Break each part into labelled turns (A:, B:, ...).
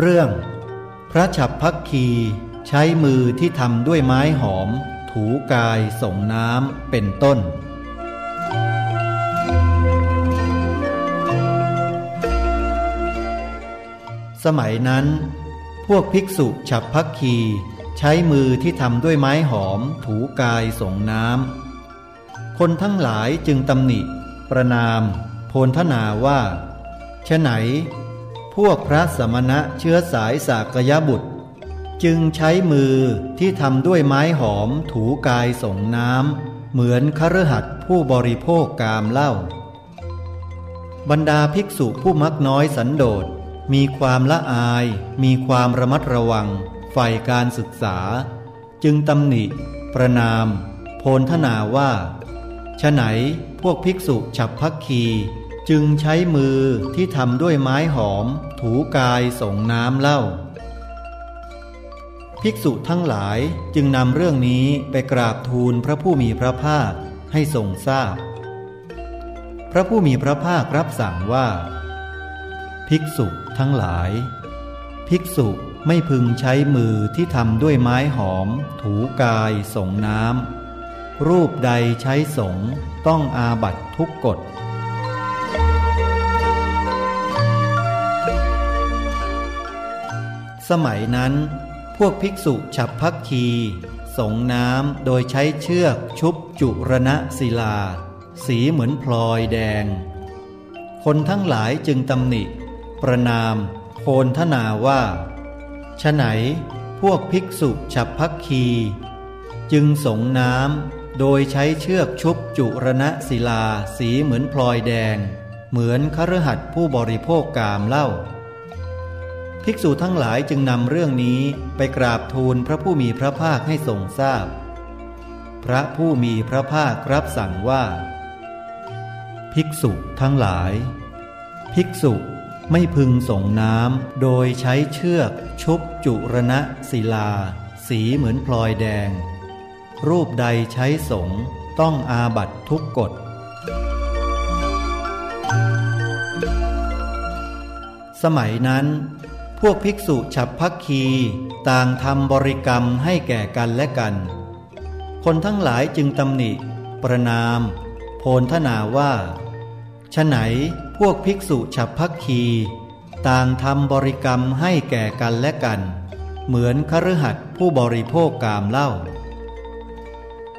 A: เรื่อง พระฉับพักคีใช้มือที่ทำด้วยไม้หอม ถูกายส่งน้ำเป็นต้น สมัยนั้น พวกภิกษุฉับพักคีใช้มือที่ทำด้วยไม้หอม ถูกายส่งน้ำคนทั้งหลายจึงตำหนิ ประนาม โพลทนาว่าฉไหน พวกพระสมณะเชื้อสายสากยบุตร จึงใช้มือที่ทำด้วยไม้หอมถูกายส่งน้ำเหมือนคฤหัสถ์ผู้บริโภคกามเล่าบรรดาภิกษุผู้มักน้อยสันโดษมีความละอาย มีความระมัดระวังใฝ่การศึกษา จึงตำหนิ ประนาม โพลทนาว่าฉไหนพวกภิกษุฉับพักคี จึงใช้มือที่ทำด้วยไม้หอม ถูกายส่งน้ำเล่า ภิกษุทั้งหลายจึงนำเรื่องนี้ไปกราบทูลพระผู้มีพระภาคให้ทรงทราบพพระผู้มีพระภาครับสั่งว่า ภิกษุทั้งหลาย ภิกษุไม่พึงใช้มือที่ทำด้วยไม้หอม ถูกายส่งน้ำรูปใดใช้สงต้องอาบัตทุกกฎ สมัยนั้น พวกภิกษุฉับพักคีสงน้ำโดยใช้เชือกชุบจุรณะศิลา สีเหมือนพลอยแดง คนทั้งหลายจึงตำหนิ ประนามโพนทนาว่าฉไหนพวกภิกษุฉับพักคี จึงสงน้ำโดยใช้เชือกชุบจุรณะศิลาสีเหมือนพลอยแดง เหมือนคฤหัสถ์ผู้บริโภคกามเล่า ภิกษุทั้งหลายจึงนำเรื่องนี้ไปกราบทูลพระผู้มีพระภาคให้ทรงทราบพพระผู้มีพระภาครับสั่งว่า ภิกษุทั้งหลาย ภิกษุไม่พึงส่งน้ำโดยใช้เชือกชุบจุรณะศิลา สีเหมือนพลอยแดง รูปใดใช้สงต้องอาบัตทุกกฎสมัยนั้น วกภิกษุฉับพักคี ต่างทำบริกรรมให้แก่กันและกัน คนทั้งหลายจึงตำหนิ ประนาม โพลทนาว่าฉไหนพวกภิกษุฉับพักคี ต่างทำบริกรรมให้แก่กันและกัน เหมือนคฤหัสถ์ผู้บริโภคกามเล่า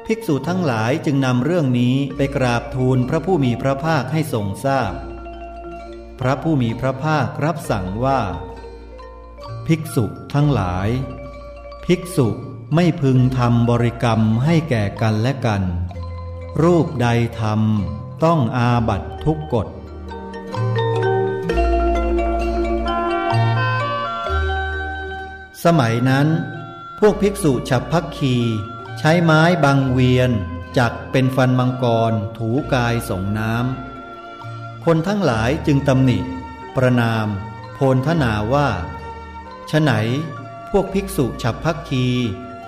A: ภิกษุทั้งหลายจึงนำเรื่องนี้ไปกราบทูลพระผู้มีพระภาคให้ทรงทราบพพระผู้มีพระภาครับสั่งว่า ภิกษุทั้งหลาย ภิกษุไม่พึงทำบริกรรมให้แก่กันและกัน รูปใดทำต้องอาบัตทุกกฎสมัยนั้น พวกภิกษุฉับพักคี ใช้ไม้บังเวียนจักเป็นฟันมังกรถูกายส่งน้ำคนทั้งหลายจึงตำหนิ ประนาม โพลทนาว่า ฉไหนพวกภิกษุฉับพักคี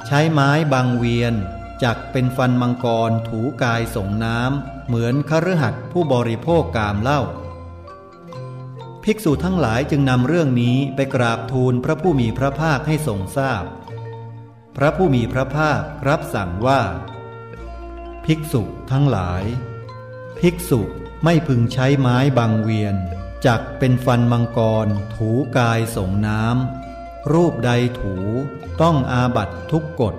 A: ใช้ไม้บางเวียน จักเป็นฟันมังกรถูกายส่งน้ำ เหมือนคฤหัสถ์ผู้บริโภคกามเล่า ภิกษุทั้งหลายจึงนำเรื่องนี้ไปกราบทูลพระผู้มีพระภาคให้ทรงทราบพพระผู้มีพระภาครับสั่งว่า ภิกษุทั้งหลาย ภิกษุไม่พึงใช้ไม้บางเวียนจักเป็นฟันมังกรถูกายส่งน้ำ รูปใดถูต้องอาบัตทุกกฎ